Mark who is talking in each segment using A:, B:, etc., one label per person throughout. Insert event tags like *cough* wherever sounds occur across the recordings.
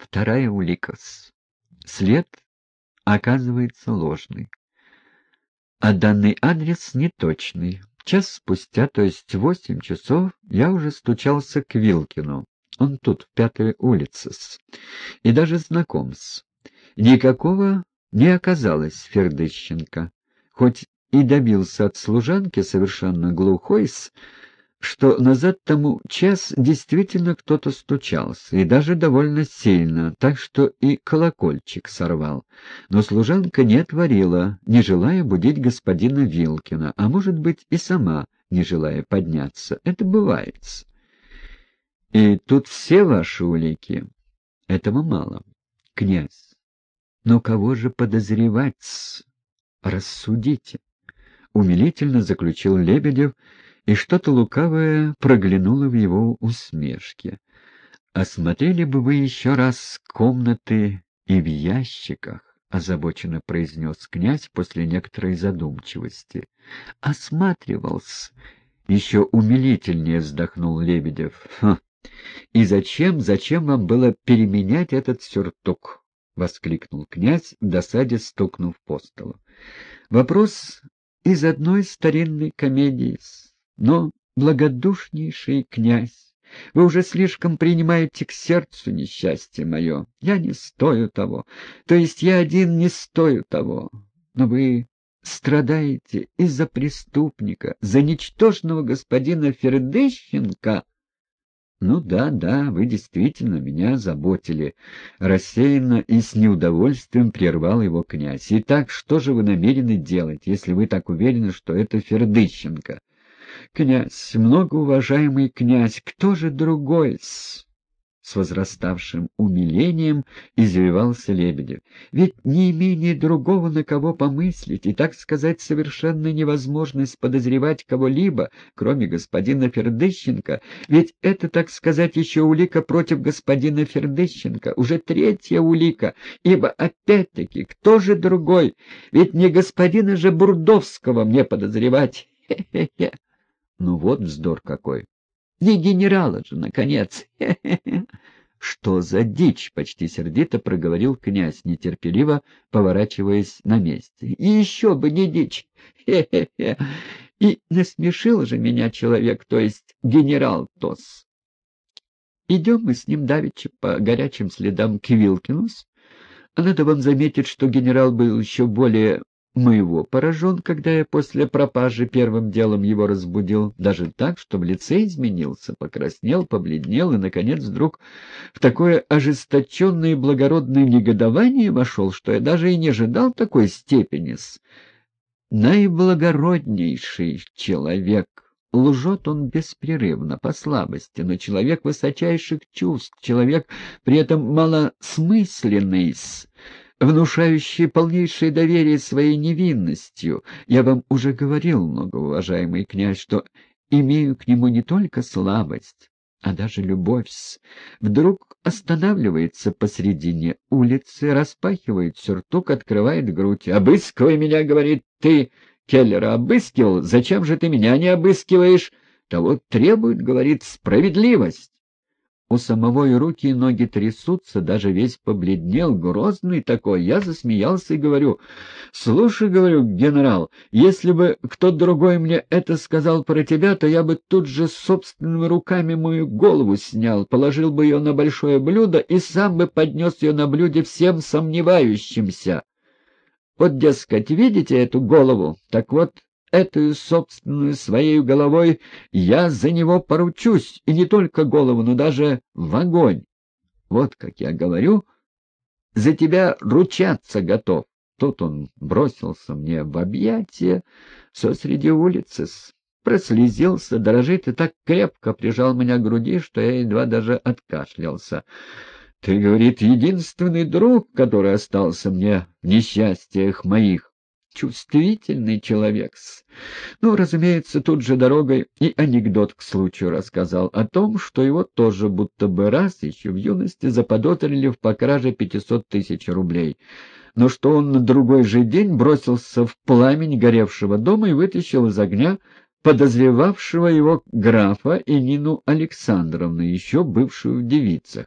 A: Вторая улика. След оказывается ложный. А данный адрес неточный. Час спустя, то есть восемь часов, я уже стучался к Вилкину. Он тут, в пятой улице, и даже знаком с. Никакого не оказалось Фердыщенко, хоть и добился от служанки совершенно глухой с что назад тому час действительно кто-то стучался, и даже довольно сильно, так что и колокольчик сорвал. Но служанка не отворила, не желая будить господина Вилкина, а может быть и сама, не желая подняться. Это бывает. И тут все ваши улики. Этого мало. Князь, но кого же подозревать? Рассудите. Умилительно заключил Лебедев, и что-то лукавое проглянуло в его усмешке. «Осмотрели бы вы еще раз комнаты и в ящиках», — озабоченно произнес князь после некоторой задумчивости. «Осматривался». Еще умилительнее вздохнул Лебедев. «Ха! И зачем, зачем вам было переменять этот сюртук?» — воскликнул князь, в досаде стукнув по столу. «Вопрос из одной старинной комедии но, благодушнейший князь, вы уже слишком принимаете к сердцу несчастье мое. Я не стою того, то есть я один не стою того. Но вы страдаете из-за преступника, за ничтожного господина Фердыщенко. Ну да, да, вы действительно меня заботили. Рассеянно и с неудовольствием прервал его князь. Итак, что же вы намерены делать, если вы так уверены, что это Фердыщенко? Князь, многоуважаемый князь, кто же другой -с? С возраставшим умилением извивался Лебедев. Ведь не имение другого на кого помыслить, и, так сказать, совершенно невозможность подозревать кого-либо, кроме господина Фердыщенко, ведь это, так сказать, еще улика против господина Фердыщенко, уже третья улика, ибо, опять-таки, кто же другой? Ведь не господина же Бурдовского мне подозревать. Хе-хе-хе. Ну вот вздор какой. Не генерала же, наконец. *laughs* Что за дичь? — почти сердито проговорил князь, нетерпеливо поворачиваясь на месте. И еще бы не дичь. Хе-хе-хе. *laughs* И насмешил же меня человек, то есть генерал Тос. Идем мы с ним давеча по горячим следам к Вилкинус. А надо вам заметить, что генерал был еще более моего поражен, когда я после пропажи первым делом его разбудил, даже так, что в лице изменился, покраснел, побледнел и, наконец, вдруг в такое ожесточенное и благородное негодование вошел, что я даже и не ожидал такой степени. Наиблагороднейший человек. Лжет он беспрерывно, по слабости, но человек высочайших чувств, человек при этом малосмысленный, внушающий полнейшее доверие своей невинностью. Я вам уже говорил, многоуважаемый князь, что имею к нему не только слабость, а даже любовь. Вдруг останавливается посредине улицы, распахивает сюртук, открывает грудь. «Обыскивай меня!» — говорит. «Ты Келлера обыскивал? Зачем же ты меня не обыскиваешь?» «Того требует, — говорит, — справедливость». У самого и руки, и ноги трясутся, даже весь побледнел, грозный такой. Я засмеялся и говорю, «Слушай, — говорю, генерал, если бы кто другой мне это сказал про тебя, то я бы тут же собственными руками мою голову снял, положил бы ее на большое блюдо и сам бы поднес ее на блюде всем сомневающимся. Вот, дескать, видите эту голову? Так вот, Эту собственную своей головой я за него поручусь, и не только голову, но даже в огонь. Вот как я говорю, за тебя ручаться готов. Тут он бросился мне в объятия, все среди улицы, прослезился, дрожит и так крепко прижал меня к груди, что я едва даже откашлялся. Ты, говорит, единственный друг, который остался мне в несчастьях моих чувствительный человек. Ну, разумеется, тут же дорогой и анекдот к случаю рассказал о том, что его тоже будто бы раз еще в юности заподозрили в покраже 500 тысяч рублей, но что он на другой же день бросился в пламень горевшего дома и вытащил из огня подозревавшего его графа и Нину Александровну, еще бывшую в девицах.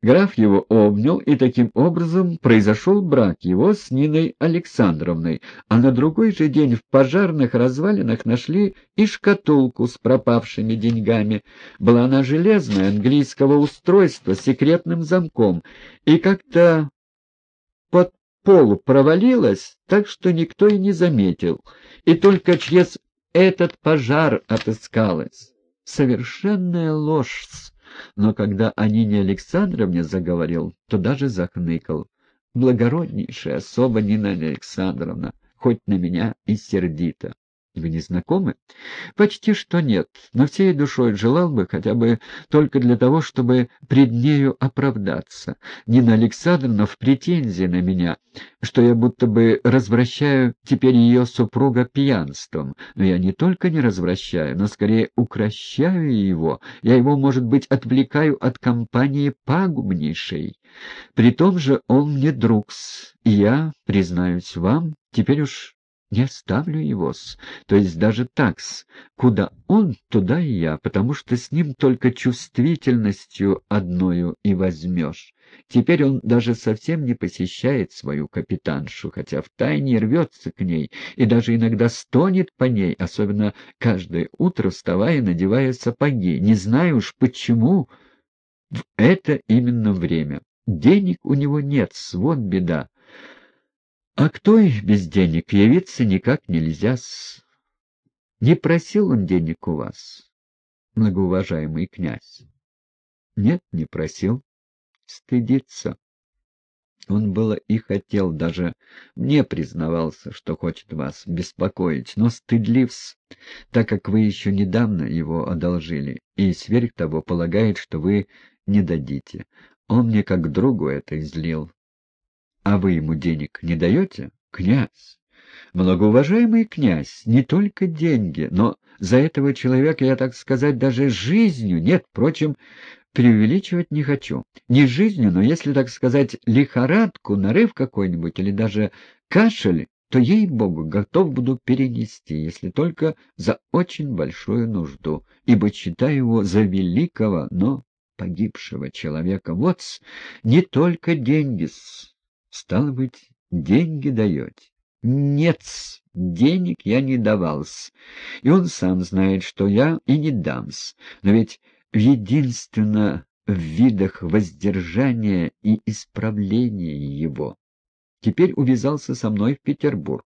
A: Граф его обнял, и таким образом произошел брак его с Ниной Александровной, а на другой же день в пожарных развалинах нашли и шкатулку с пропавшими деньгами. Была она железная, английского устройства, с секретным замком, и как-то под полу провалилась, так что никто и не заметил, и только через этот пожар отыскалась. Совершенная ложь, но когда о Нине Александровне заговорил, то даже захныкал. Благороднейшая особа Нина Александровна, хоть на меня и сердито. Вы не знакомы? Почти что нет, но всей душой желал бы хотя бы только для того, чтобы пред нею оправдаться. Нина Александровна в претензии на меня, что я будто бы развращаю теперь ее супруга пьянством. Но я не только не развращаю, но скорее укращаю его. Я его, может быть, отвлекаю от компании пагубнейшей. При том же он мне друг-с, и я, признаюсь вам, теперь уж не оставлю его-с, то есть даже такс. Куда он, туда и я, потому что с ним только чувствительностью одною и возьмешь. Теперь он даже совсем не посещает свою капитаншу, хотя втайне рвется к ней и даже иногда стонет по ней, особенно каждое утро вставая, надевая сапоги. Не знаю уж почему в это именно время. Денег у него нет, вот беда. А кто их без денег? Явиться никак нельзя. -с. Не просил он денег у вас, многоуважаемый князь? Нет, не просил. Стыдится. Он было и хотел, даже мне признавался, что хочет вас беспокоить, но стыдливс, так как вы еще недавно его одолжили, и сверх того полагает, что вы не дадите. Он мне как другу это излил, а вы ему денег не даете? Князь, многоуважаемый князь, не только деньги, но за этого человека я, так сказать, даже жизнью, нет, впрочем, преувеличивать не хочу. Не жизнью, но если, так сказать, лихорадку, нарыв какой-нибудь или даже кашель, то, ей-богу, готов буду перенести, если только за очень большую нужду, ибо считаю его за великого, но погибшего человека. Вот не только деньги-с, Стало быть, деньги даете? нет денег я не давался, и он сам знает, что я и не дамс. Но ведь единственно в видах воздержания и исправления его. Теперь увязался со мной в Петербург.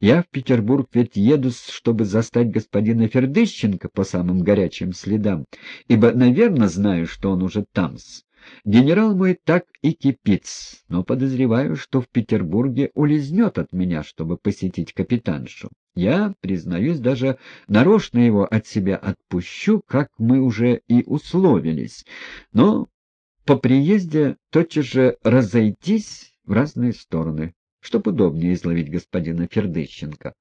A: Я в Петербург ведь еду, чтобы застать господина Фердыщенко по самым горячим следам, ибо, наверное, знаю, что он уже там-с. Генерал мой так и кипит, но подозреваю, что в Петербурге улизнет от меня, чтобы посетить капитаншу. Я, признаюсь, даже нарочно его от себя отпущу, как мы уже и условились. Но по приезде тотчас же разойтись в разные стороны, чтоб удобнее изловить господина Фердыщенко.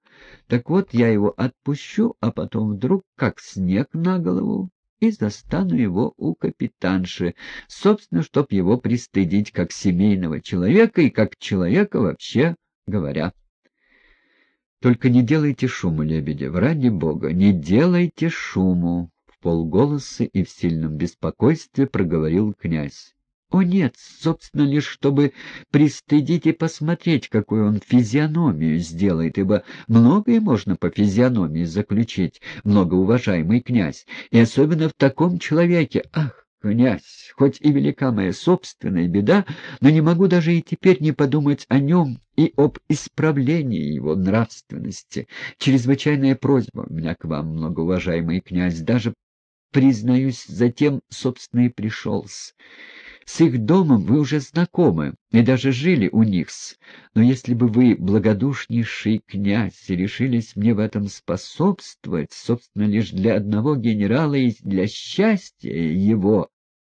A: Так вот, я его отпущу, а потом вдруг, как снег на голову, и застану его у капитанши, собственно, чтоб его пристыдить как семейного человека и как человека вообще говоря. Только не делайте шуму, Лебедев, ради бога, не делайте шуму, — в полголоса и в сильном беспокойстве проговорил князь. О нет, собственно, лишь чтобы пристыдить и посмотреть, какую он физиономию сделает, ибо многое можно по физиономии заключить, многоуважаемый князь, и особенно в таком человеке. Ах, князь, хоть и велика моя собственная беда, но не могу даже и теперь не подумать о нем и об исправлении его нравственности. Чрезвычайная просьба у меня к вам, многоуважаемый князь, даже, признаюсь, затем, собственно, и пришел-с. С их домом вы уже знакомы и даже жили у них -с. Но если бы вы, благодушнейший князь, решились мне в этом способствовать, собственно, лишь для одного генерала и для счастья его,